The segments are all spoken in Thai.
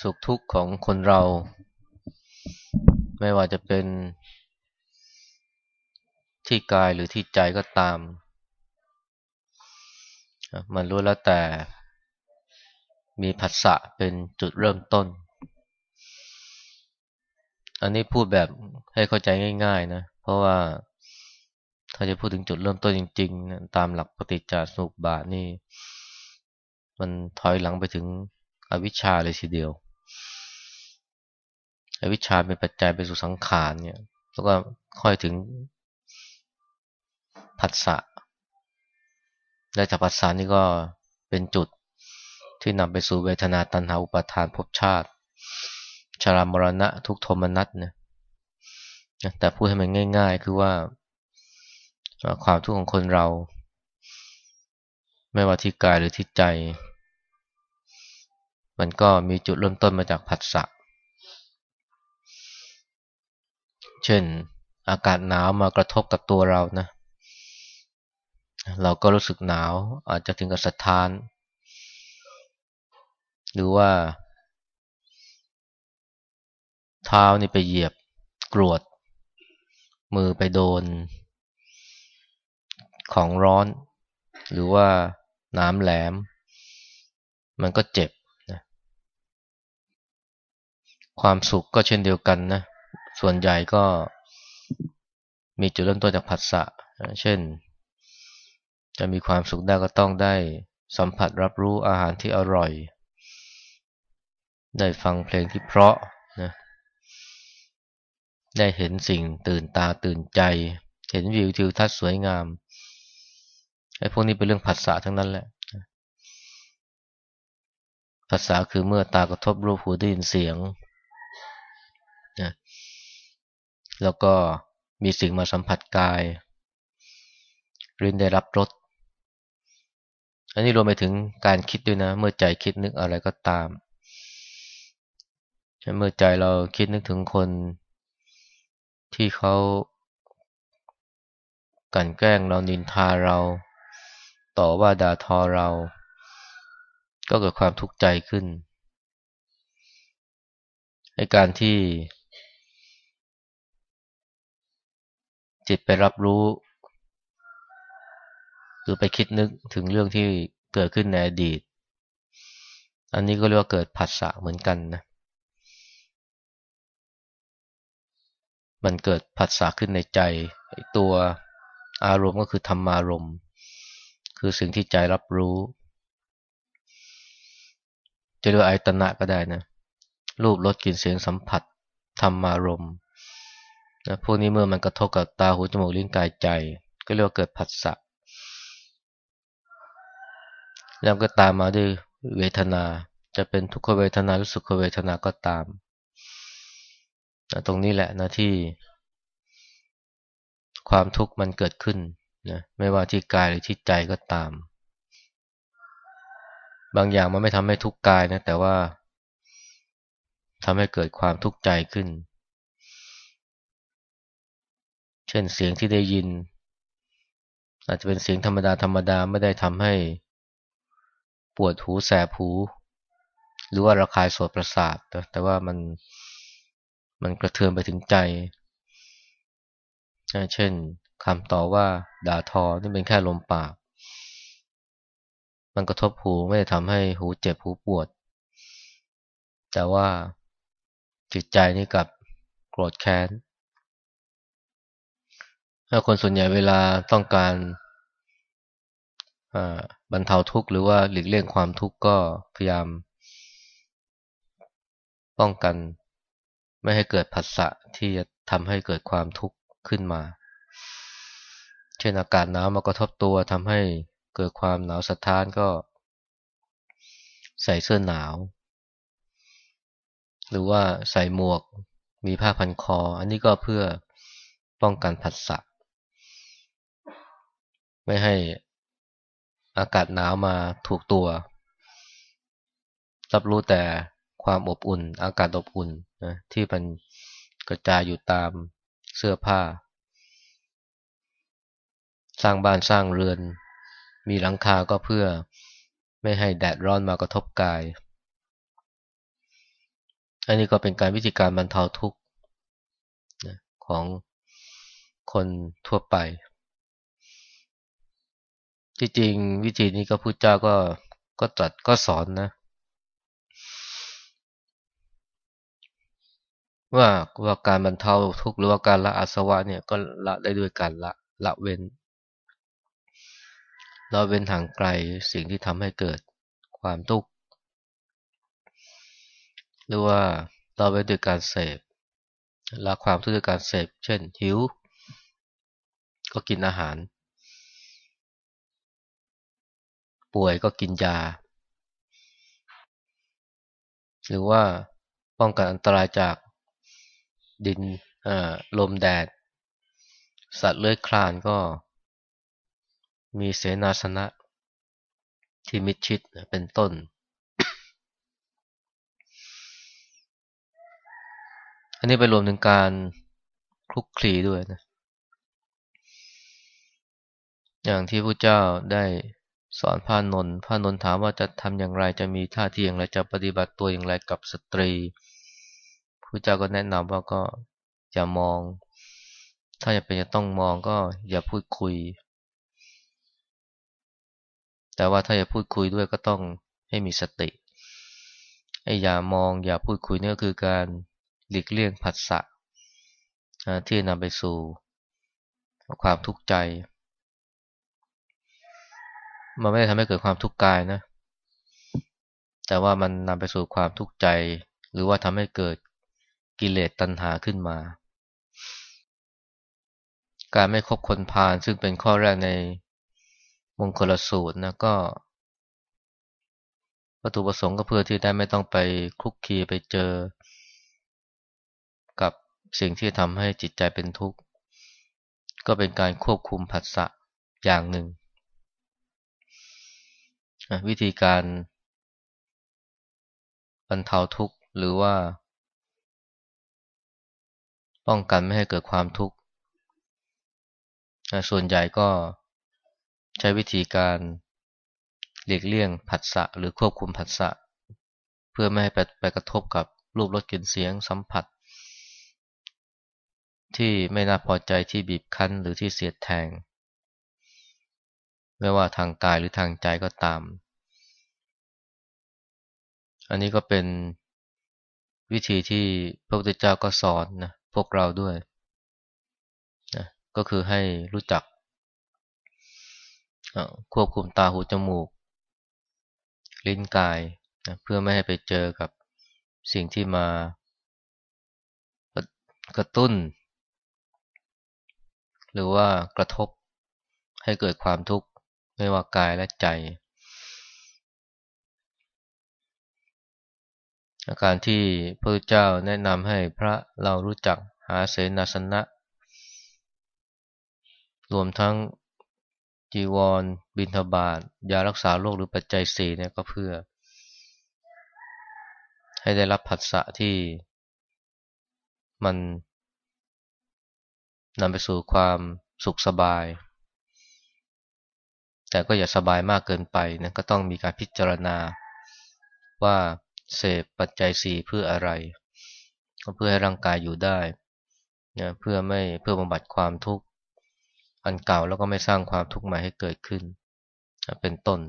สุขทุกข์ของคนเรา ไม่ว่าจะเป็น ที่กายหรือที่ใจก็ตาม มันรู้แล้วแต่ มีผัสสะเป็นจุดเริ่มต้น อันนี้พูดแบบให้เข้าใจง่าย ๆนะ เพราะว่าถ้าจะพูดถึงจุดเริ่มต้นจริงๆ ตามหลักปฏิจจสมุปบาทนี่ มันถอยหลังไปถึงอวิชชาเลยทีเดียว วิชชาเป็นปัจจัยไปสู่สังขารเนี่ย แล้วก็ค่อยถึงผัสสะและจากผัสสะนี่ก็เป็นจุดที่นำไปสู่เวทนาตัณหาอุปาทานภพชาติ ชรามรณะทุกโทมนัสเนี่ยแต่พูดให้มันง่าย ๆ คือว่าความทุกข์ของคนเรา ไม่ว่าที่กายหรือที่ใจ มันก็มีจุดเริ่มต้นมาจากผัสสะ เช่น อากาศหนาวมากระทบกับตัวเรานะ เราก็รู้สึกหนาวอาจจะถึงกับสะท้าน หรือว่า เท้านี่ไปเหยียบกรวด มือไปโดน ของร้อน หรือว่าน้ำแหลม มันก็เจ็บนะความสุขก็เช่นเดียวกันนะ ส่วนใหญ่ก็มีจุดเริ่มต้นจากผัสสะเช่น จะมีความสุขได้ก็ต้องได้สัมผัสรับรู้อาหารที่อร่อย ได้ฟังเพลงที่เพราะนะได้เห็นสิ่งตื่นตาตื่นใจ เห็นวิวทิวทัศน์สวยงามไอ้พวกนี้เป็นเรื่องภาษาทั้งนั้นแหละภาษาคือเมื่อตากระทบรูปหูได้ยินเสียงนะ แล้วก็มีสิ่งมาสัมผัสกายรินได้รับรสอันนี้รวมไปถึงการคิดด้วยนะ เมื่อใจคิดนึกอะไรก็ตาม เมื่อใจเราคิดนึกถึงคนที่เขากันแกล้งเรานินทาเรา ต่อว่าด่าทอเรา ก็เกิดความทุกข์ใจขึ้นในการที่ จิตไปรับรู้ หรือไปคิดนึกถึงเรื่องที่เกิดขึ้นในอดีต อันนี้ก็เรียกว่าเกิดผัสสะเหมือนกันนะ มันเกิดผัสสะขึ้นในใจ ตัวอารมณ์ก็คือธรรมารมณ์ คือสิ่งที่ใจรับรู้ จะเรียกอายตนะก็ได้นะ รูปรสกลิ่นเสียงสัมผัสธรรมารมณ์ นะพวกนี้เมื่อมันกระทบกับตาหูจมูกลิ้นกายใจ ก็เรียกว่าเกิดผัสสะแล้วก็ตามมาด้วยเวทนา จะเป็นทุกขเวทนาหรือสุขเวทนาก็ตามนะตรงนี้แหละนะที่ ความทุกข์มันเกิดขึ้นนะไม่ว่าที่กายหรือที่ใจก็ตาม บางอย่างมันไม่ทำให้ทุกข์กายนะแต่ว่าทำให้เกิดความทุกข์ใจขึ้น เช่นเสียงที่ได้ยิน อาจจะเป็นเสียงธรรมดาธรรมดาไม่ได้ทำให้ ปวดหูแสบหู หรือว่าระคายโสตประสาทแต่ว่ามันมันกระเทือนไปถึงใจ เช่นคำต่อว่าด่าทอนี่เป็นแค่ลมปาก มันกระทบหูไม่ได้ทำให้หูเจ็บหูปวด แต่ว่าจิตใจนี่กับโกรธแค้น ถ้าคนส่วนใหญ่เวลาต้องการบรรเทาทุกข์หรือว่าหลีกเลี่ยงความทุกข์ก็พยายาม ป้องกันไม่ให้เกิดผัสสะที่จะทำให้เกิดความทุกข์ขึ้นมา เช่นอากาศหนาวมากระทบตัวทำให้เกิดความหนาวสะท้านก็ ใส่เสื้อหนาว หรือว่าใส่หมวกมีผ้าพันคอ อันนี้ก็เพื่อป้องกันผัสสะ ไม่ให้อากาศหนาวมาถูกตัว รับรู้แต่ความอบอุ่น อากาศอบอุ่นนะที่มันกระจายอยู่ตามเสื้อผ้า สร้างบ้านสร้างเรือน มีหลังคาก็เพื่อไม่ให้แดดร้อนมากระทบกาย อันนี้ก็เป็นการวิธีการบรรเทาทุกข์ของคนทั่วไป ที่จริงวิธีนี้ก็พุทธเจ้าก็ก็ตรัสก็สอนนะ ว่าว่าการบรรเทาทุกข์หรือว่าการละอาสวะเนี่ยก็ละได้ด้วยการละละเว้นละเว้นทางไกลสิ่งที่ทำให้เกิดความทุกข์หรือว่าละเว้นด้วยการเสพละความทุกข์ด้วยการเสพ เช่นหิว ก็กินอาหาร ป่วยก็กินยา หรือว่าป้องกันอันตรายจากดินลมแดด สัตว์เลื้อยคลานก็มีเสนาสนะที่มิดชิดเป็นต้น อันนี้ไปรวมถึงการคลุกคลีด้วยนะ อย่างที่พระเจ้าได้ สอนพระนนท์พระนนท์ถามว่าจะทำอย่างไรจะมีท่าทีอย่างไรจะปฏิบัติตัวอย่างไรกับสตรีพระเจ้าก็แนะนำว่าก็อย่ามอง ถ้าจะเป็นจะต้องมองก็อย่าพูดคุย แต่ว่าถ้าจะพูดคุยด้วยก็ต้องให้มีสติไอ้อย่ามองอย่าพูดคุยนี่ก็คือการหลีกเลี่ยงผัสสะที่นำไปสู่ความทุกข์ใจ มันไม่ได้ทำให้เกิดความทุกข์กายนะ แต่ว่ามันนำไปสู่ความทุกข์ใจ หรือว่าทำให้เกิดกิเลสตัณหาขึ้นมา การไม่คบคนพาลซึ่งเป็นข้อแรกในมงคลสูตรนะก็วัตถุประสงค์ก็เพื่อที่ได้ไม่ต้องไปคลุกคีไปเจอ กับสิ่งที่ทำให้จิตใจเป็นทุกข์ ก็เป็นการควบคุมผัสสะอย่างหนึ่ง วิธีการบรรเทาทุกข์หรือว่า ป้องกันไม่ให้เกิดความทุกข์ส่วนใหญ่ก็ใช้วิธีการหลีกเลี่ยงผัสสะหรือควบคุมผัสสะเพื่อไม่ให้ไปไปกระทบกับรูปรสกลิ่นเสียงสัมผัส ที่ไม่น่าพอใจที่บีบคั้นหรือที่เสียดแทง ไม่ว่าทางกายหรือทางใจก็ตาม อันนี้ก็เป็นวิธีที่พระพุทธเจ้าก็สอนนะพวกเราด้วยนะก็คือให้รู้จักควบคุมตาหูจมูก ลิ้นกายนะเพื่อไม่ให้ไปเจอกับสิ่งที่มากระตุ้น หรือว่ากระทบให้เกิดความทุกข์ ไม่ว่ากายและใจ อาการที่พระเจ้าแนะนำให้พระเรารู้จักหาเสนาสนะ รวมทั้งจีวร บิณฑบาตยารักษาโรคหรือปัจจัยสี่เนี่ยก็เพื่อ ให้ได้รับผัสสะที่มันนำไปสู่ความสุขสบาย แต่ก็อย่าสบายมากเกินไปนะก็ต้องมีการพิจารณา ว่าเสพปัจจัยสี่เพื่ออะไร ก็เพื่อให้ร่างกายอยู่ได้นะเพื่อไม่เพื่อบำบัดความทุกข์อันเก่าแล้วก็ไม่สร้างความทุกข์ใหม่ให้เกิดขึ้น เป็นต้น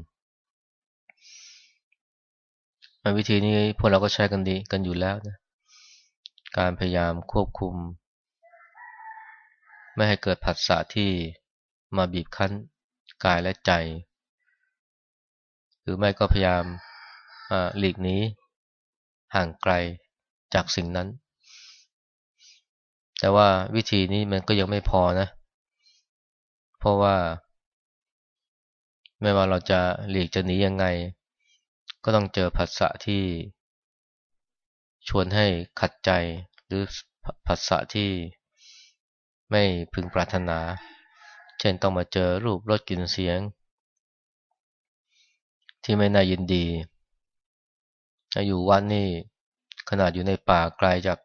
วิธีนี้พวกเราก็ใช้กันดีกันอยู่แล้วนะการพยายามควบคุม ไม่ให้เกิดผัสสะที่มาบีบคั้น กายและใจ หรือไม่ก็พยายามหลีกหนีห่างไกลจากสิ่งนั้น แต่ว่าวิธีนี้มันก็ยังไม่พอนะ เพราะว่า ไม่ว่าเราจะหลีกจะหนียังไง ก็ต้องเจอผัสสะที่ชวนให้ขัดใจหรือผัสสะที่ไม่พึงปรารถนา เช่นต้องมาเจอรูปรสกลิ่นเสียง ที่ไม่น่ายินดีอยู่วัดนี่ขนาดอยู่ในป่าไกลจาก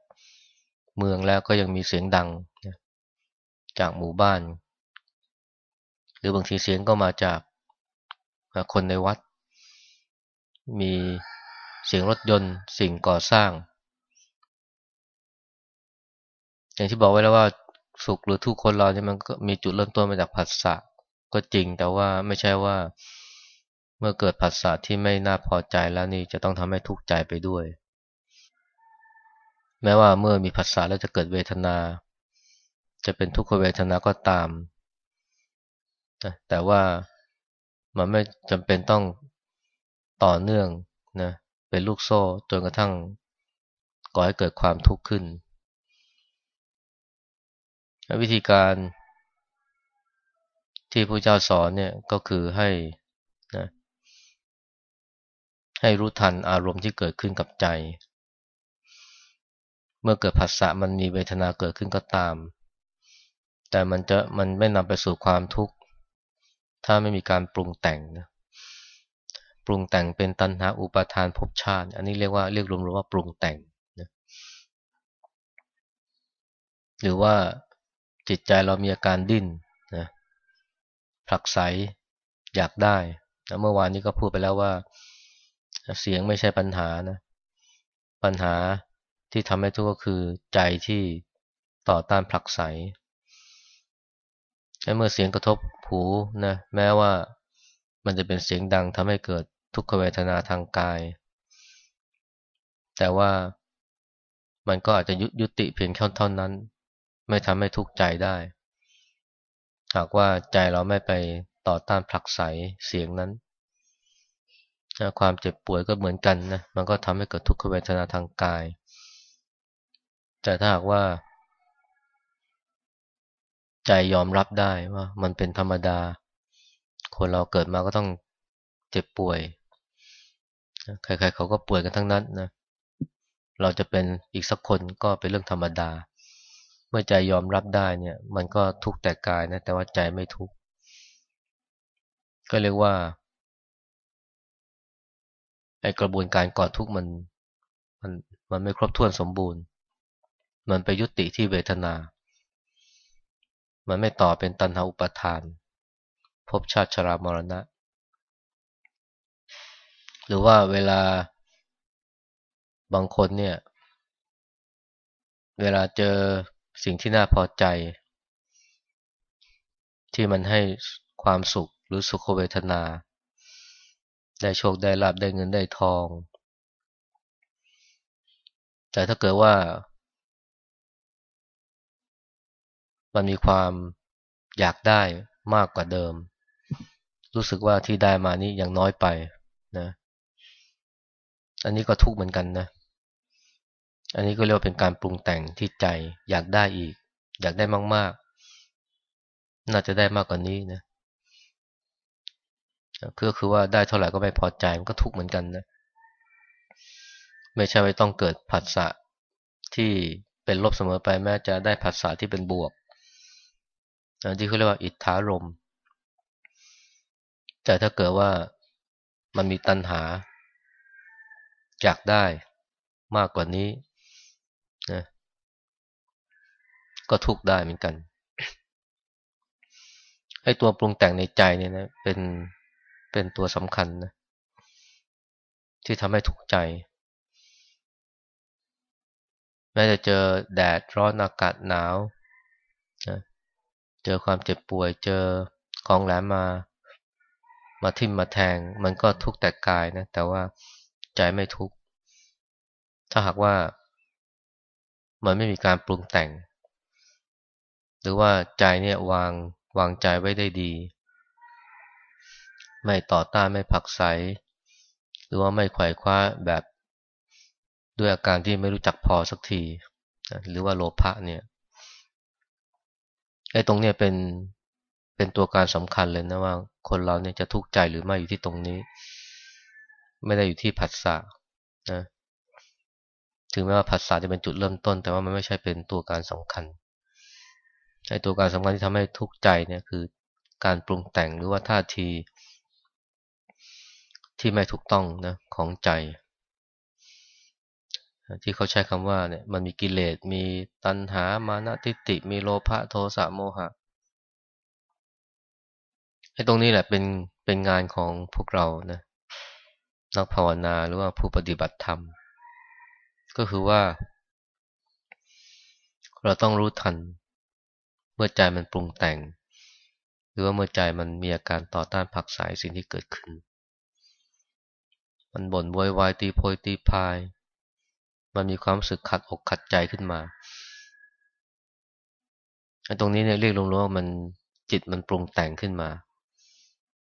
เมืองแล้วก็ยังมีเสียงดัง จากหมู่บ้าน หรือบางทีเสียงก็มาจากคนในวัด มีเสียงรถยนต์สิ่งก่อสร้าง อย่างที่บอกไว้แล้วว่า สุขหรือทุกคนเราเนี่ยมันก็มีจุดเริ่มต้นมาจากผัสสะก็จริงแต่ว่าไม่ใช่ว่า เมื่อเกิดผัสสะที่ไม่น่าพอใจแล้วนี่จะต้องทำให้ทุกข์ใจไปด้วย แม้ว่าเมื่อมีผัสสะแล้วจะเกิดเวทนา จะเป็นทุกขเวทนาก็ตาม แต่ว่ามันไม่จำเป็นต้องต่อเนื่องนะเป็นลูกโซ่จนกระทั่งก่อให้เกิดความทุกข์ขึ้น วิธีการที่พระเจ้าสอนเนี่ยก็คือให้นะให้รู้ทันอารมณ์ที่เกิดขึ้นกับใจ เมื่อเกิดผัสสะมันมีเวทนาเกิดขึ้นก็ตาม แต่มันจะมันไม่นำไปสู่ความทุกข์ ถ้าไม่มีการปรุงแต่งนะปรุงแต่งเป็นตัณหาอุปาทานภพชาติ อันนี้เรียกว่าเรียกรวมๆว่าปรุงแต่งนะหรือว่า จิตใจเรามีอาการดิ้นนะผลักไสอยากได้นะเมื่อวานนี้ก็พูดไปแล้วว่า เสียงไม่ใช่ปัญหานะ ปัญหาที่ทำให้ทุกข์ก็คือใจที่ต่อต้านผลักไสและเมื่อเสียงกระทบหูนะแม้ว่ามันจะเป็นเสียงดังทำให้เกิดทุกขเวทนาทางกาย แต่ว่ามันก็อาจจะยุติเพียงแค่เท่านั้น ไม่ทำให้ทุกข์ใจได้ หากว่าใจเราไม่ไปต่อต้านผลักไสเสียงนั้น ความเจ็บป่วยก็เหมือนกันนะ มันก็ทำให้เกิดทุกขเวทนาทางกาย แต่ถ้าหากว่า ใจยอมรับได้ว่ามันเป็นธรรมดา คนเราเกิดมาก็ต้องเจ็บป่วย ใครๆเขาก็ป่วยกันทั้งนั้นนะ เราจะเป็นอีกสักคนก็เป็นเรื่องธรรมดา เมื่อใจยอมรับได้เนี่ย มันก็ทุกแต่กายนะ แต่ว่าใจไม่ทุกก็เรียกว่าไอกระบวนการก่อทุกข์มันมันมันไม่ครบถ้วนสมบูรณ์ มันไปยุติที่เวทนา มันไม่ต่อเป็นตันหาอุปทาน พบชาติชรามรณะ หรือว่าเวลาบางคนเนี่ย เวลาเจอ สิ่งที่น่าพอใจ ที่มันให้ความสุขหรือสุขเวทนา ได้โชคได้ลาบได้เงินได้ทอง แต่ถ้าเกิดว่า มันมีความอยากได้มากกว่าเดิม รู้สึกว่าที่ได้มานี้ยังน้อยไปนะ อันนี้ก็ทุกข์เหมือนกันนะ อันนี้ก็เรียกว่าเป็นการปรุงแต่งที่ใจอยากได้อีก อยากได้มาก ๆ น่าจะได้มากกว่านี้นะก็คือว่าได้เท่าไหร่ก็ไม่พอใจมันก็ทุกข์เหมือนกันนะไม่ใช่ว่าต้องเกิดผัสสะที่เป็นลบเสมอไปแม้จะได้ผัสสะที่เป็นบวกที่เขาเรียกว่าอิทธารมแต่ถ้าเกิดว่ามันมีตัณหา อยากได้มากกว่านี้นะ ก็ทุกข์ได้เหมือนกันไอ้ตัวปรุงแต่งในใจเนี่ยนะเป็นเป็นตัวสำคัญนะที่ทำให้ทุกข์ใจ แม้จะเจอแดดร้อนอากาศหนาวนะเจอความเจ็บป่วยเจอของแหลมมา มาทิ่มมาแทง มันก็ทุกข์แต่กายนะแต่ว่าใจไม่ทุกข์ถ้าหากว่ามันไม่มีการปรุงแต่ง หรือว่าใจเนี่ยวางวางใจไว้ได้ดี ไม่ต่อต้านไม่ผักใส หรือว่าไม่ไขว่คว้าแบบด้วยอาการที่ไม่รู้จักพอสักที หรือว่าโลภะเนี่ยไอ้ตรงเนี้ยเป็นเป็นตัวการสำคัญเลยนะว่า คนเราเนี่ยจะทุกข์ใจหรือไม่อยู่ที่ตรงนี้ ไม่ได้อยู่ที่ผัสสะนะถึงแม้ว่าผัสสะจะเป็นจุดเริ่มต้น แต่ว่ามันไม่ใช่เป็นตัวการสำคัญ ไอ้ตัวการสำคัญที่ทำให้ทุกข์ใจเนี่ยคือการปรุงแต่งหรือว่าท่าที ที่ไม่ถูกต้องนะของใจ ที่เขาใช้คำว่าเนี่ยมันมีกิเลสมีตัณหามานะทิฏฐิมีโลภะโทสะโมหะไอ้ตรงนี้แหละเป็นเป็นงานของพวกเรานะนักภาวนาหรือว่าผู้ปฏิบัติธรรม ก็คือว่า เราต้องรู้ทัน มื่อใจมันปรุงแต่ง หรือว่าเมื่อใจมันมีอาการต่อต้านผักสายสิ่งที่เกิดขึ้น มันบ่นวอยวายตีโพยตีพาย มันมีความรู้สึกขัดอกขัดใจขึ้นมาตรงนี้เนี่ยเรียกลงๆว่ามันจิตมันปรุงแต่งขึ้นมา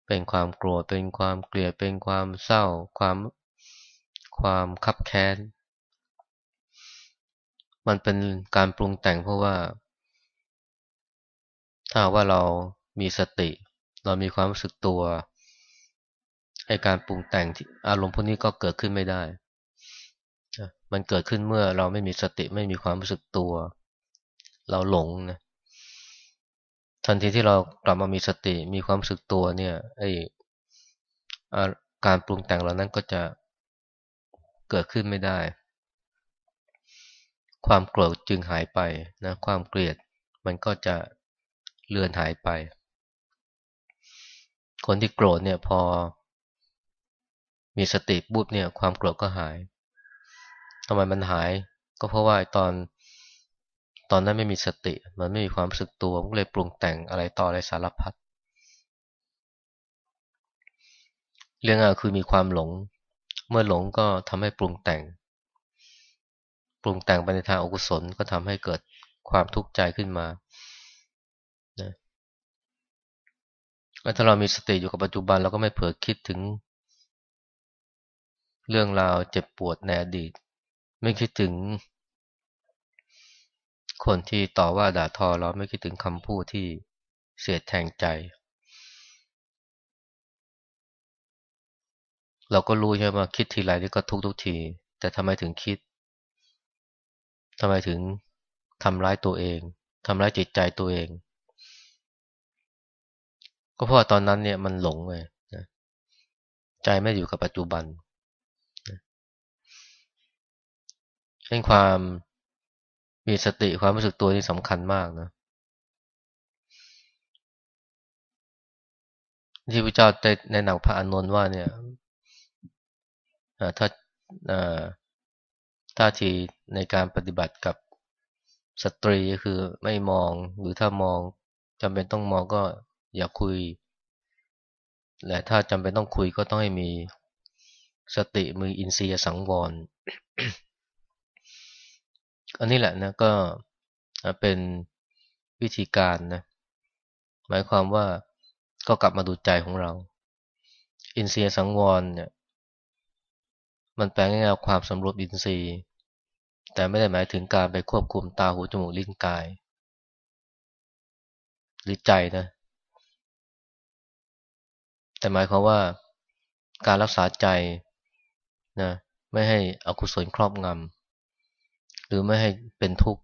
เป็นความโกรธเป็นความเกลียดเป็นความเศร้า ความความคับแค้น มันเป็นการปรุงแต่งเพราะว่า ถ้าว่าเรามีสติ เรามีความรู้สึกตัวไอการปรุงแต่งอารมณ์พวกนี้ก็เกิดขึ้นไม่ได้ มันเกิดขึ้นเมื่อเราไม่มีสติไม่มีความรู้สึกตัว เราหลงนะ ทันทีที่เรากลับมามีสติมีความรู้สึกตัวเนี่ยไอการปรุงแต่งเหล่านั้นก็จะเกิดขึ้นไม่ได้ ความโกรธจึงหายไปนะ ความเกลียดมันก็จะ เลือนหายไป คนที่โกรธเนี่ยพอ มีสติบุบเนี่ย ความโกรธก็หายทำไมมันหาย ก็เพราะว่าตอนตอนนั้นไม่มีสติ มันไม่มีความรู้สึกตัวก็เลยปรุงแต่งอะไรต่ออะไรสารพัดเรื่องอะคือมีความหลง เมื่อหลงก็ทำให้ปรุงแต่ง ปรุงแต่งไปในทางอกุศลก็ทำให้เกิดความทุกข์ใจขึ้นมานะแล้ว ถ้าเรามีสติอยู่กับปัจจุบันเราก็ไม่เผลอคิดถึง เรื่องราวเจ็บปวดในอดีต ไม่คิดถึง คนที่ต่อว่าด่าทอเราไม่คิดถึงคำพูดที่เสียดแทงใจ เราก็รู้ใช่ไหมคิดทีไรนี่ก็ทุกทุกที แต่ทำไมถึงคิดทำไมถึงทำร้ายตัวเองทำร้ายจิตใจตัวเอง ก็เพราะตอนนั้นเนี่ยมันหลงเลยนะใจไม่อยู่กับปัจจุบันเป็นความมีสติความรู้สึกตัวนี่สำคัญมากนะที่พระเจ้าได้แนะนำพระอานนท์ว่าเนี่ยถ้าท่าทีในการปฏิบัติกับสตรีก็คือไม่มองหรือถ้ามองจำเป็นต้องมองก็ อย่าคุย และถ้าจำเป็นต้องคุยก็ต้องให้มีสติมืออินทรียสังวร อันนี้แหละนะก็เป็นวิธีการนะหมายความว่าก็กลับมาดูใจของเรา อินทรียสังวรเนี่ยมันแปลง่ายๆความสำรวมอินทรีย์ แต่ไม่ได้หมายถึงการไปควบคุมตาหูจมูกลิ้นกาย หรือใจนะ แต่หมายความว่าการรักษาใจนะไม่ให้อกุศลครอบงำหรือไม่ให้เป็นทุกข์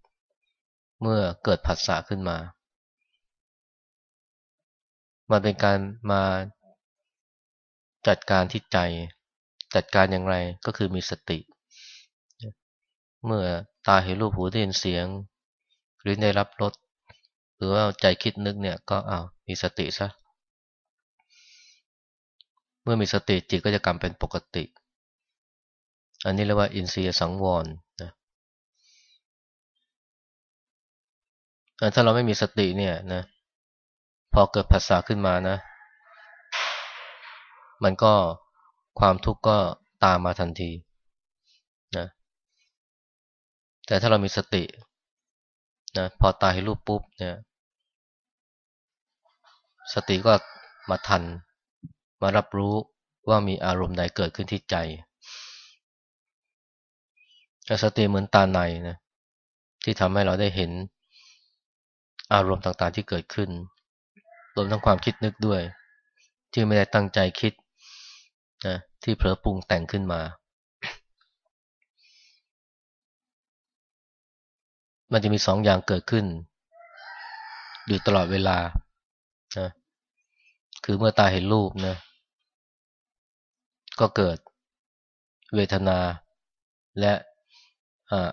เมื่อเกิดผัสสะขึ้นมามันเป็นการมาจัดการที่ใจ จัดการอย่างไรก็คือมีสติ เมื่อตาเห็นรูปหูได้ยินเสียง หรือได้รับรสหรือว่าใจคิดนึกเนี่ยก็อ้าวมีสติซะ เมื่อมีสติจิตก็จะกลับเป็นปกติ อันนี้เรียกว่าอินทรียสังวรนะถ้าเราไม่มีสติเนี่ยนะ พอเกิดภาษาขึ้นมานะ มันก็ความทุกข์ก็ตามมาทันทีนะแต่ถ้าเรามีสตินะพอตาเห็นรูปปุ๊บเนี่ย สติก็มาทัน มารับรู้ว่ามีอารมณ์ใดเกิดขึ้นที่ใจสติเหมือนตาในนะที่ทำให้เราได้เห็นอารมณ์ต่างๆที่เกิดขึ้น รวมทั้งความคิดนึกด้วย ที่ไม่ได้ตั้งใจคิดนะที่เผลอปรุงแต่งขึ้นมา มันจะมีสองอย่างเกิดขึ้น อยู่ตลอดเวลา คือเมื่อตาเห็นรูปนะ ก็เกิดเวทนาและ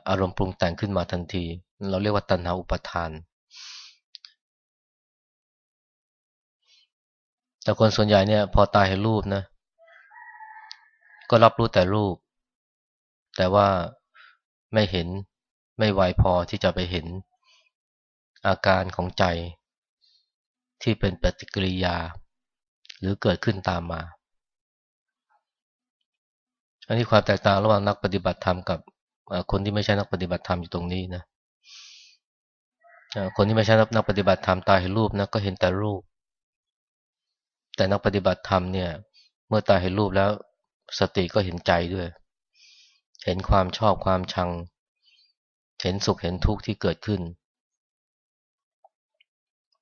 อารมณ์ปรุงแต่งขึ้นมาทันที เราเรียกว่าตัณหาอุปทาน แต่คนส่วนใหญ่เนี่ย พอตาเห็นรูปนะ ก็รับรู้แต่รูป แต่ว่าไม่เห็นไม่ไวพอที่จะไปเห็นอาการของใจที่เป็นปฏิกิริยา หรือเกิดขึ้นตามมา อันนี้ความแตกต่างระหว่างนักปฏิบัติธรรมกับคนที่ไม่ใช่นักปฏิบัติธรรมอยู่ตรงนี้นะคนที่ไม่ใช่นักปฏิบัติธรรมตายเห็นรูปนะก็เห็นแต่รูป แต่นักปฏิบัติธรรมเนี่ย เมื่อตายเห็นรูปแล้วสติก็เห็นใจด้วย เห็นความชอบความชัง เห็นสุขเห็นทุกข์ที่เกิดขึ้น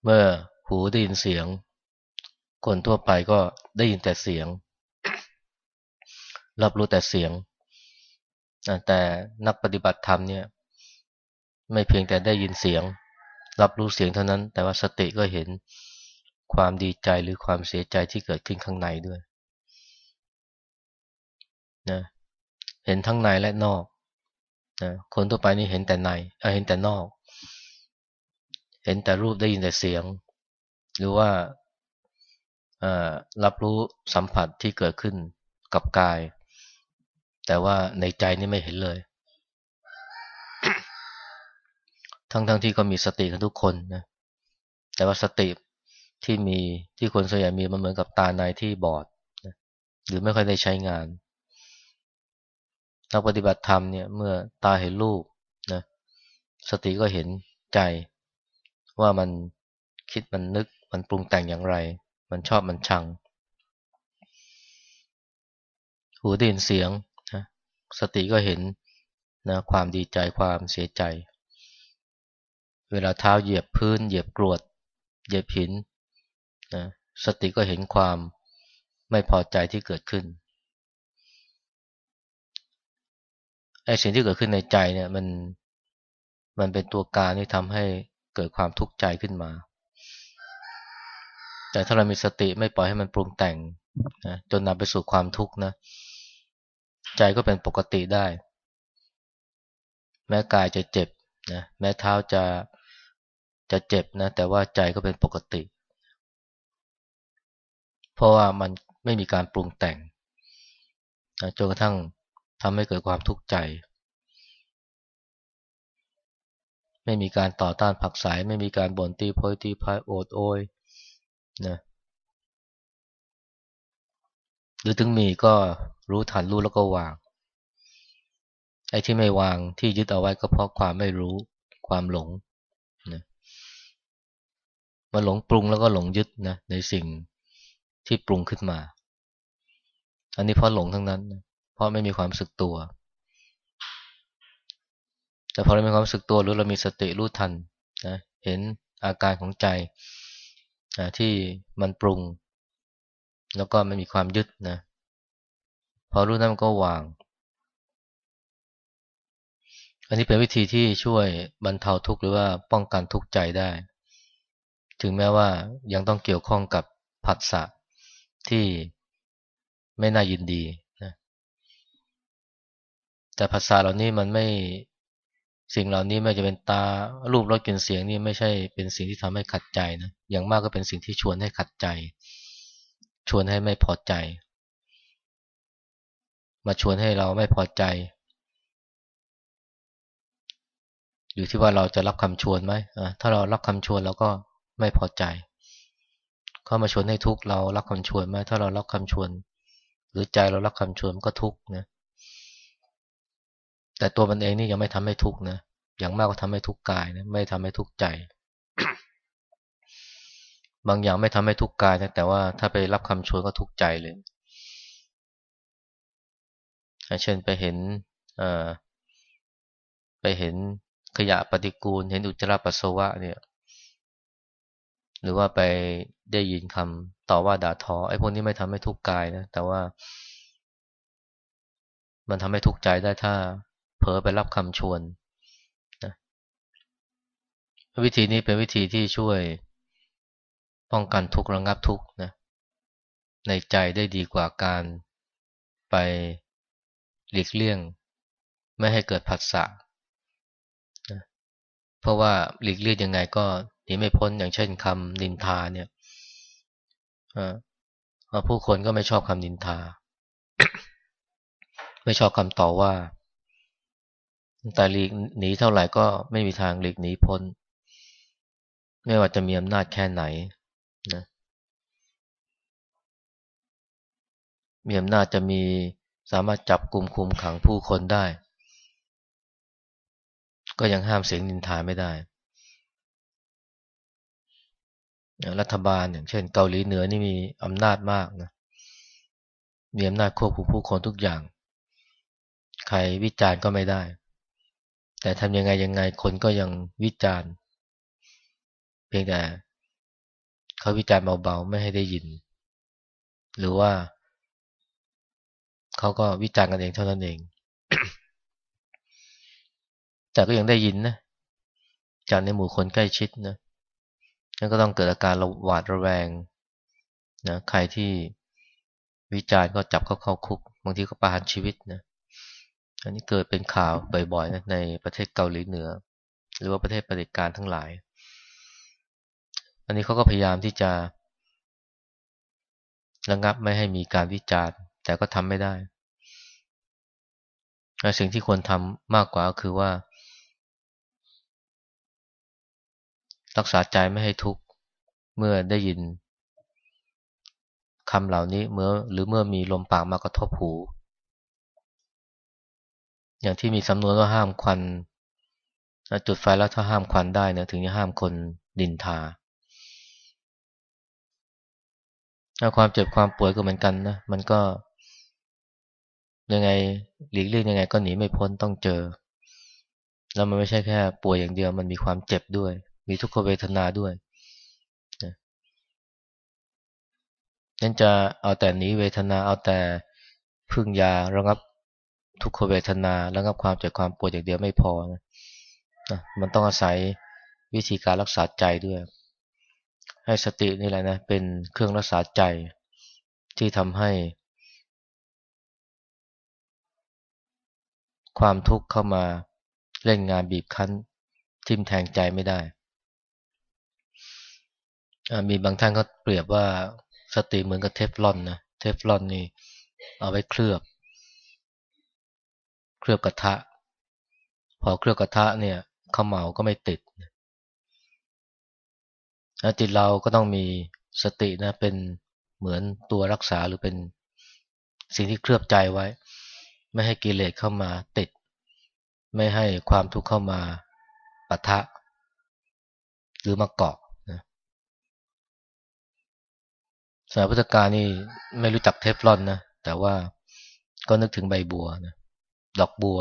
เมื่อหูได้ยินเสียง คนทั่วไปก็ได้ยินแต่เสียง รับรู้แต่เสียง แต่นักปฏิบัติธรรมเนี่ย ไม่เพียงแต่ได้ยินเสียง รับรู้เสียงเท่านั้น แต่ว่าสติก็เห็นความดีใจหรือความเสียใจที่เกิดขึ้นข้างในด้วยนะเห็นทั้งในและนอกนะคนทั่วไปนี่เห็นแต่ในเห็นแต่นอก เห็นแต่รูปได้ยินแต่เสียง หรือว่า รับรู้สัมผัสที่เกิดขึ้นกับกาย แต่ว่าในใจนี่ไม่เห็นเลย ทั้งๆทที่ก็มีสติกันทุกคนนะแต่ว่าสติที่มีที่คนส่วนใหญ่มีมันเหมือนกับตาในที่บอดนะหรือไม่ค่อยได้ใช้งานนักปฏิบัติธรรมเนี่ยเมื่อตาเห็นรูปนะสติก็เห็นใจว่ามันคิดมันนึกมันปรุงแต่งอย่างไร มันชอบมันชัง หูได้ยินเสียงนะสติก็เห็นนะความดีใจความเสียใจ เวลาเท้าเหยียบพื้น เหยียบกรวด เหยียบหินนะสติก็เห็นความไม่พอใจที่เกิดขึ้นไอ้สิ่งที่เกิดขึ้นในใจเนี่ยมันมันเป็นตัวการที่ทำให้เกิดความทุกข์ใจขึ้นมา แต่ถ้าเรามีสติไม่ปล่อยให้มันปรุงแต่งนะจนนำไปสู่ความทุกข์นะ ใจก็เป็นปกติได้ แม้กายจะเจ็บนะแม้เท้าจะจะเจ็บนะ แต่ว่าใจก็เป็นปกติ เพราะว่ามันไม่มีการปรุงแต่งนะจนกระทั่งทำให้เกิดความทุกข์ใจ ไม่มีการต่อต้านผักสาย ไม่มีการบ่นตีโพยตีพายโอดโอย นะหรือถึงมีก็รู้ทันรู้แล้วก็วาง ไอ้ที่ไม่วางที่ยึดเอาไว้ก็เพราะความไม่รู้ความหลงนะมาหลงปรุงแล้วก็หลงยึดนะในสิ่งที่ปรุงขึ้นมา อันนี้เพราะหลงทั้งนั้นนะพราะไม่มีความสึกตัว แต่พอเรามีความสึกตัวหรือเรามีสติรู้ทันนะเห็นอาการของใจ ที่มันปรุง แล้วก็ไม่มีความยึดนะ พอรู้นั้นมันก็วาง อันนี้เป็นวิธีที่ช่วยบรรเทาทุกข์หรือว่าป้องกันทุกข์ใจได้ ถึงแม้ว่ายังต้องเกี่ยวข้องกับผัสสะที่ไม่น่ายินดีนะแต่ภาษาเหล่านี้มันไม่ สิ่งเหล่านี้ไม่จะเป็นตารูปรสกลิ่นเสียงนี่ไม่ใช่เป็นสิ่งที่ทำให้ขัดใจนะอย่างมากก็เป็นสิ่งที่ชวนให้ขัดใจ ชวนให้ไม่พอใจ มาชวนให้เราไม่พอใจ อยู่ที่ว่าเราจะรับคำชวนไหมถ้าเรารับคำชวนเราก็ไม่พอใจเขามาชวนให้ทุกข์เรารับคำชวนไหมถ้าเรารับคำชวน หรือใจเรารับคำชวนก็ทุกข์นะ แต่ตัวมันเองนี่ยังไม่ทำให้ทุกข์นะอย่างมากก็ทำให้ทุกข์กายนะไม่ทำให้ทุกข์ใจ บางอย่างไม่ทำให้ทุกข์กายนะแต่ว่าถ้าไปรับคำชวนก็ทุกข์ใจเลยเช่นไปเห็นไปเห็นขยะปฏิกูล เห็นอุจจาระปัสสาวะเนี่ย หรือว่าไปได้ยินคำต่อว่าด่าทอ ไอ้พวกนี้ไม่ทำให้ทุกข์กายนะ แต่ว่า มันทำให้ทุกข์ใจได้ถ้า เผลอไปรับคำชวนนะวิธีนี้เป็นวิธีที่ช่วยป้องกันทุกข์ระงับทุกข์นะในใจได้ดีกว่าการไปหลีกเลี่ยง ไม่ให้เกิดผัสสะนะเพราะว่าหลีกเลี่ยงยังไงก็หนีไม่พ้นอย่างเช่นคำนินทาเนี่ยผู้คนก็ไม่ชอบคำนินทา ไม่ชอบคำต่อว่า แต่หลีกหนีเท่าไหร่ก็ไม่มีทางหลีกหนีพ้น ไม่ว่าจะมีอำนาจแค่ไหนนะมีอำนาจจะมีสามารถจับกลุ่มคุมขังผู้คนได้ ก็ยังห้ามเสียงนินทาไม่ได้รัฐบาลอย่างเช่น เกาหลีเหนือนี่มีอำนาจมากนะ มีอำนาจควบคุมผู้คนทุกอย่าง ใครวิจารณ์ก็ไม่ได้ แต่ทำยังไงยังไงคนก็ยังวิจารณ์ เพียงแต่เขาวิจารณ์เบาๆไม่ให้ได้ยิน หรือว่าเขาก็วิจารณ์กันเองเท่านั้นเอง แต่ก็ยังได้ยินนะจากในหมู่คนใกล้ชิดนะนั่นก็ต้องเกิดอาการระหวาดระแวงนะใครที่วิจารณ์ก็จับเขาเข้าคุก บางทีก็ประหารชีวิตนะ อันนี้เกิดเป็นข่าวบ่อยๆนะในประเทศเกาหลีเหนือ หรือว่าประเทศปฏิการทั้งหลาย อันนี้เขาก็พยายามที่จะระงับไม่ให้มีการวิจารณ์ แต่ก็ทำไม่ได้ สิ่งที่ควรทำมากกว่าคือว่า รักษาใจไม่ให้ทุกข์เมื่อได้ยินคำเหล่านี้เมื่อหรือเมื่อมีลมปากมากระทบหู อย่างที่มีสำนวนว่าห้ามควันจุดไฟแล้วถ้าห้ามควันได้เนี่ยถึงจะห้ามคนดินทาความเจ็บความป่วยก็เหมือนกันนะมันก็ ยังไงหลีกเลี่ยงยังไงก็หนีไม่พ้นต้องเจอ แล้วมันไม่ใช่แค่ ป่วยอย่างเดียว มันมีความเจ็บด้วย มีทุกขเวทนาด้วยนั่นจะเอาแต่หนีเวทนาเอาแต่พึ่งยาระงับ ทุกขเวทนาระงับความเจ็บความปวดอย่างเดียวไม่พอนะนะมันต้องอาศัยวิธีการรักษาใจด้วย ให้สตินี่แหละนะเป็นเครื่องรักษาใจที่ทำให้ ความทุกข์เข้ามาเล่นงานบีบคั้น ทิมแทงใจไม่ได้ มีบางท่านก็เปรียบว่าสติเหมือนกับเทฟลอนนะเทฟลอนนี่เอาไว้เคลือบ ลือบกระทะ พอเคลือบกระทะเนี่ยข้าเหมาก็ไม่ติดแล้วจิตเราก็ต้องมีสตินะเป็นเหมือนตัวรักษาหรือเป็นสิ่งที่เคลือบใจไว้ ไม่ให้กิเลสเข้ามาติด ไม่ให้ความทุกข์เข้ามาปะทะ หรือมาเกาะสมัยพุทธกาลนี่ไม่รู้จักเทฟลอนนะแต่ว่าก็นึกถึงใบบัวนะ ดอกบัว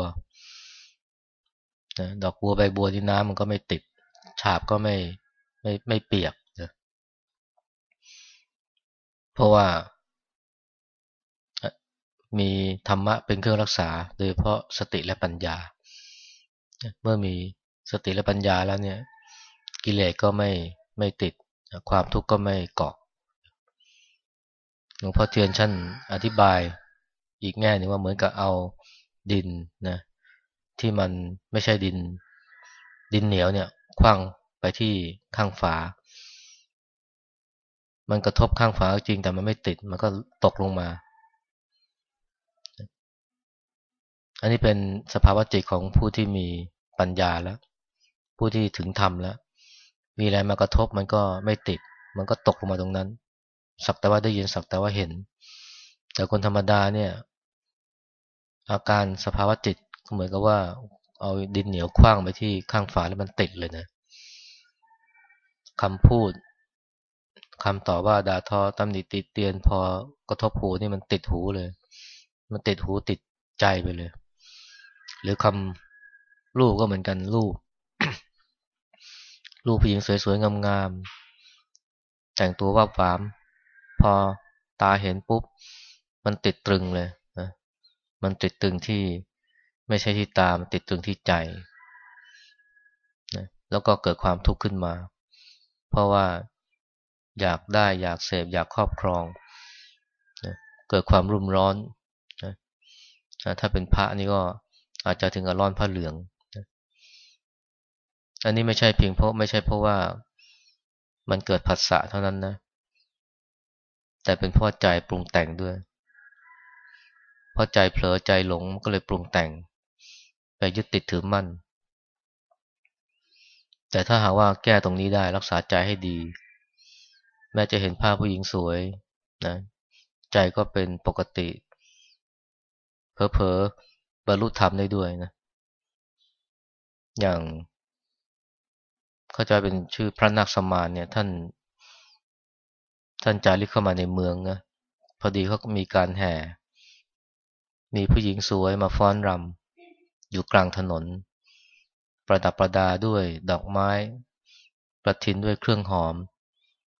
นะดอกบัวใบบัวที่น้ำมันก็ไม่ติด ฉาบก็ไม่ไม่ไม่เปียกนะเพราะว่า มีธรรมะเป็นเครื่องรักษา โดยเพราะสติและปัญญา เมื่อมีสติและปัญญาแล้วเนี่ย กิเลสก็ไม่ไม่ติด ความทุกข์ก็ไม่เกาะหลวงพ่อเทียนชั้นอธิบายอีกแง่หนึ่งว่าเหมือนกับเอา ดินนะที่มันไม่ใช่ดิน ดินเหนียวเนี่ยคว้างไปที่ข้างฝา มันกระทบข้างฝาจริงแต่มันไม่ติด มันก็ตกลงมา อันนี้เป็นสภาวะจิตของผู้ที่มีปัญญาแล้ว ผู้ที่ถึงธรรมแล้ว มีอะไรมากระทบมันก็ไม่ติด มันก็ตกลงมาตรงนั้น สักแต่ว่าได้ยินสักแต่ว่าเห็น แต่คนธรรมดาเนี่ย อาการสภาวะจิตเหมือนกับว่า เอาดินเหนียวคว้างไปที่ข้างฝาแล้วมันติดเลยนะคำพูดคำต่อว่าด่าทอตำหนิติเตียน พอกระทบหูนี่มันติดหูเลย มันติดหูติดใจไปเลย หรือคำลูกก็เหมือนกันลูกลูกผู้หญิงสวยๆงามๆแต่งตัวว่าฟาม พอตาเห็นปุ๊บ มันติดตรึงเลย มันติดตึงที่ไม่ใช่ที่ตามันติดตึงที่ใจนะแล้วก็เกิดความทุกข์ขึ้นมา เพราะว่าอยากได้อยากเสพอยากครอบครองนะเกิดความรุ่มร้อนนะถ้าเป็นพระนี่ก็อาจจะถึงกับร้อนผ้าเหลืองนะอันนี้ไม่ใช่เพียงเพราะไม่ใช่เพราะว่ามันเกิดผัสสะเท่านั้นนะ แต่เป็นเพราะใจปรุงแต่งด้วย ราะใจเผลอใจหลงก็เลยปรุงแต่ง ไปยึดติดถือมั่น แต่ถ้าหากว่าแก้ตรงนี้ได้รักษาใจให้ดี แม้จะเห็นภาพผู้หญิงสวยนะใจก็เป็นปกติเผลอๆบรรลุธรรมได้ด้วยนะอย่างเขาจเป็นชื่อพระนักสมานเนี่ยท่าน ท่านจาริกเข้ามาในเมืองนะพอดีเขาก็มีการแห่ มีผู้หญิงสวยมาฟ้อนรำอยู่กลางถนน ประดับประดาด้วยดอกไม้ ประทินด้วยเครื่องหอม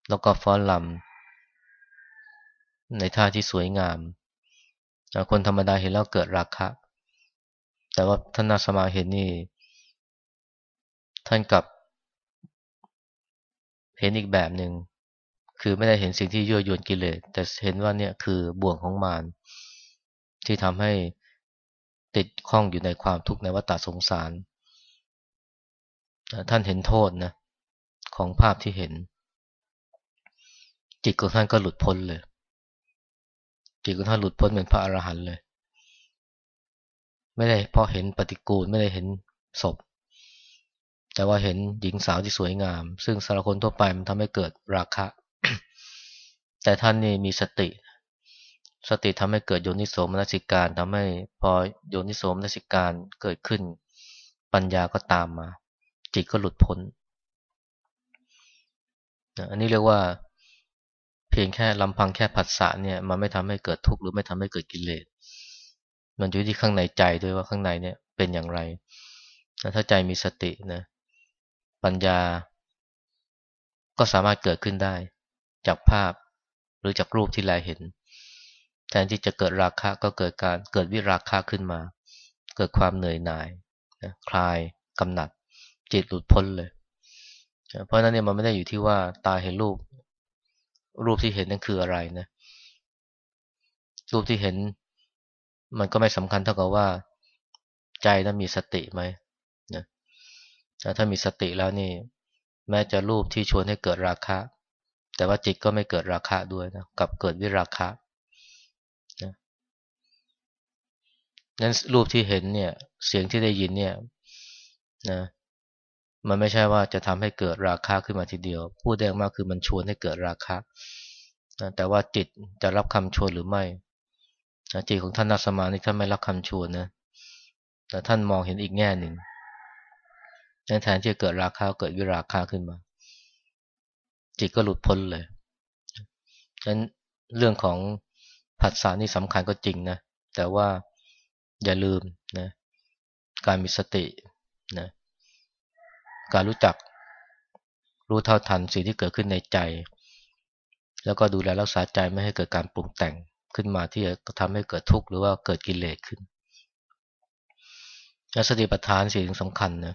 แล้วก็ฟ้อนรำในท่าที่สวยงาม คนธรรมดาเห็นแล้วเกิดราคะ แต่ว่าท่านนาสมาเห็นนี่ ท่านกับเห็นอีกแบบหนึ่งคือไม่ได้เห็นสิ่งที่ยั่วยวนกิเลสแต่เห็นว่าเนี่ยคือบ่วงของมาร ที่ทำให้ติดข้องอยู่ในความทุกข์ในวัฏสงสาร ท่านเห็นโทษนะของภาพที่เห็น จิตของท่านก็หลุดพ้นเลย จิตของท่านหลุดพ้นเป็นพระอรหันต์เลย ไม่ได้พอเห็นปฏิกูลไม่ได้เห็นศพ แต่ว่าเห็นหญิงสาวที่สวยงาม ซึ่งสารคนทั่วไปมันทำให้เกิดราคะ แต่ท่านนี่มีสติ สติทำให้เกิดโยนิโสมนสิการทำให้พอโยนิโสมนสิการเกิดขึ้น ปัญญาก็ตามมา จิตก็หลุดพ้นอันนี้เรียกว่าเพียงแค่ลำพังแค่ผัสสะเนี่ยมันไม่ทำให้เกิดทุกข์หรือไม่ทำให้เกิดกิเลส มันอยู่ที่ข้างในใจด้วยว่าข้างในเนี่ยเป็นอย่างไร ถ้าใจมีสตินะปัญญาก็สามารถเกิดขึ้นได้ จากภาพหรือจากรูปที่แลเห็น แทนที่จะเกิดราคะก็เกิดการเกิดวิราคะขึ้นมา เกิดความเหนื่อยหน่ายนะคลายกำหนัด จิตหลุดพ้นเลย เพราะนั้นเนี่ยมันไม่ได้อยู่ที่ว่าตาเห็นรูป รูปที่เห็นนั่นคืออะไรนะ รูปที่เห็น มันก็ไม่สำคัญเท่ากับว่า ใจนั้นมีสติไหมนะถ้ามีสติแล้วนี่ แม้จะรูปที่ชวนให้เกิดราคะ แต่ว่าจิตก็ไม่เกิดราคะด้วยนะกับเกิดวิราคะนะ นั้นรูปที่เห็นเนี่ยเสียงที่ได้ยินเนี่ยนะมันไม่ใช่ว่าจะทำให้เกิดราคาขึ้นมาทีเดียว พูดได้มากคือมันชวนให้เกิดราคาแต่ว่าจิตจะรับคำชวนหรือไม่จิตของท่านนักสมานี่ท่านไม่รับคำชวนนะแต่ท่านมองเห็นอีกแง่หนึ่งในแทนที่จะเกิดราคาเกิดวิราคาขึ้นมา จิตก็หลุดพ้นเลยฉะนั้นเรื่องของผัสสะนี่สำคัญก็จริงนะแต่ว่า อย่าลืมนะการมีสตินะการรู้จักรู้เท่าทันสิ่งที่เกิดขึ้นในใจ แล้วก็ดูแลรักษาใจไม่ให้เกิดการปรุงแต่งขึ้นมาที่จะทำให้เกิดทุกข์หรือว่าเกิดกิเลสขึ้นสติปัฏฐานสิ่งสำคัญนะ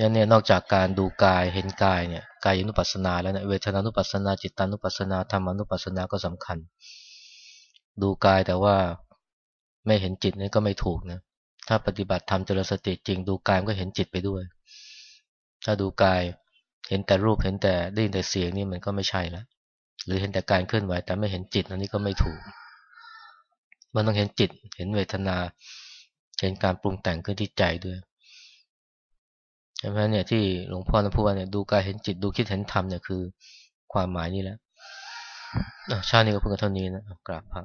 ยันเนี่ยนอกจากการดูกายเห็นกายเนี่ยกายนุปัสสนาแล้วเนี่ยเวทนานุปัสสนาจิตานุปัสสนาธรรมานุปัสสนาก็สำคัญ ดูกายแต่ว่า ไม่เห็นจิตนี่ก็ไม่ถูกนะ ถ้าปฏิบัติธรรมเจริญสติจริง ดูกายก็เห็นจิตไปด้วย ถ้าดูกายเห็นแต่รูปเห็นแต่ได้ยินแต่เสียงนี่มันก็ไม่ใช่แล้วหรือเห็นแต่การเคลื่อนไหวแต่ไม่เห็นจิตอันนี้ก็ไม่ถูก มันต้องเห็นจิต เห็นเวทนา เห็นการปรุงแต่งขึ้นที่ใจด้วยใช่ไหมเนี่ยที่หลวงพ่อท่านพูดว่าเนี่ยดูกายเห็นจิตดูคิดเห็นธรรมเนี่ยคือความหมายนี่แหละชาตินี้ก็เพิ่งเท่านี้นะกราบพระ